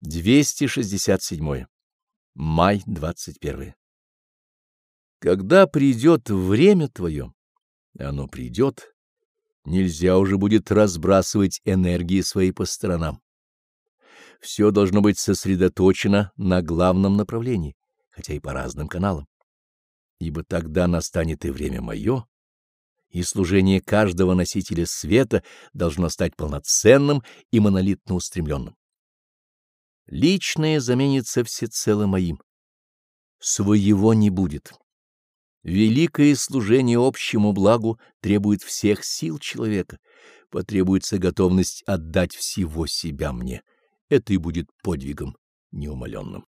267. Май 21. Когда придет время твое, оно придет, нельзя уже будет разбрасывать энергии свои по сторонам. Все должно быть сосредоточено на главном направлении, хотя и по разным каналам. Ибо тогда настанет и время мое, и служение каждого носителя света должно стать полноценным и монолитно устремленным. Личное заменится всецело моим. Своего не будет. Великое служение общему благу требует всех сил человека, потребуется готовность отдать всего себя мне. Это и будет подвигом неумоленным.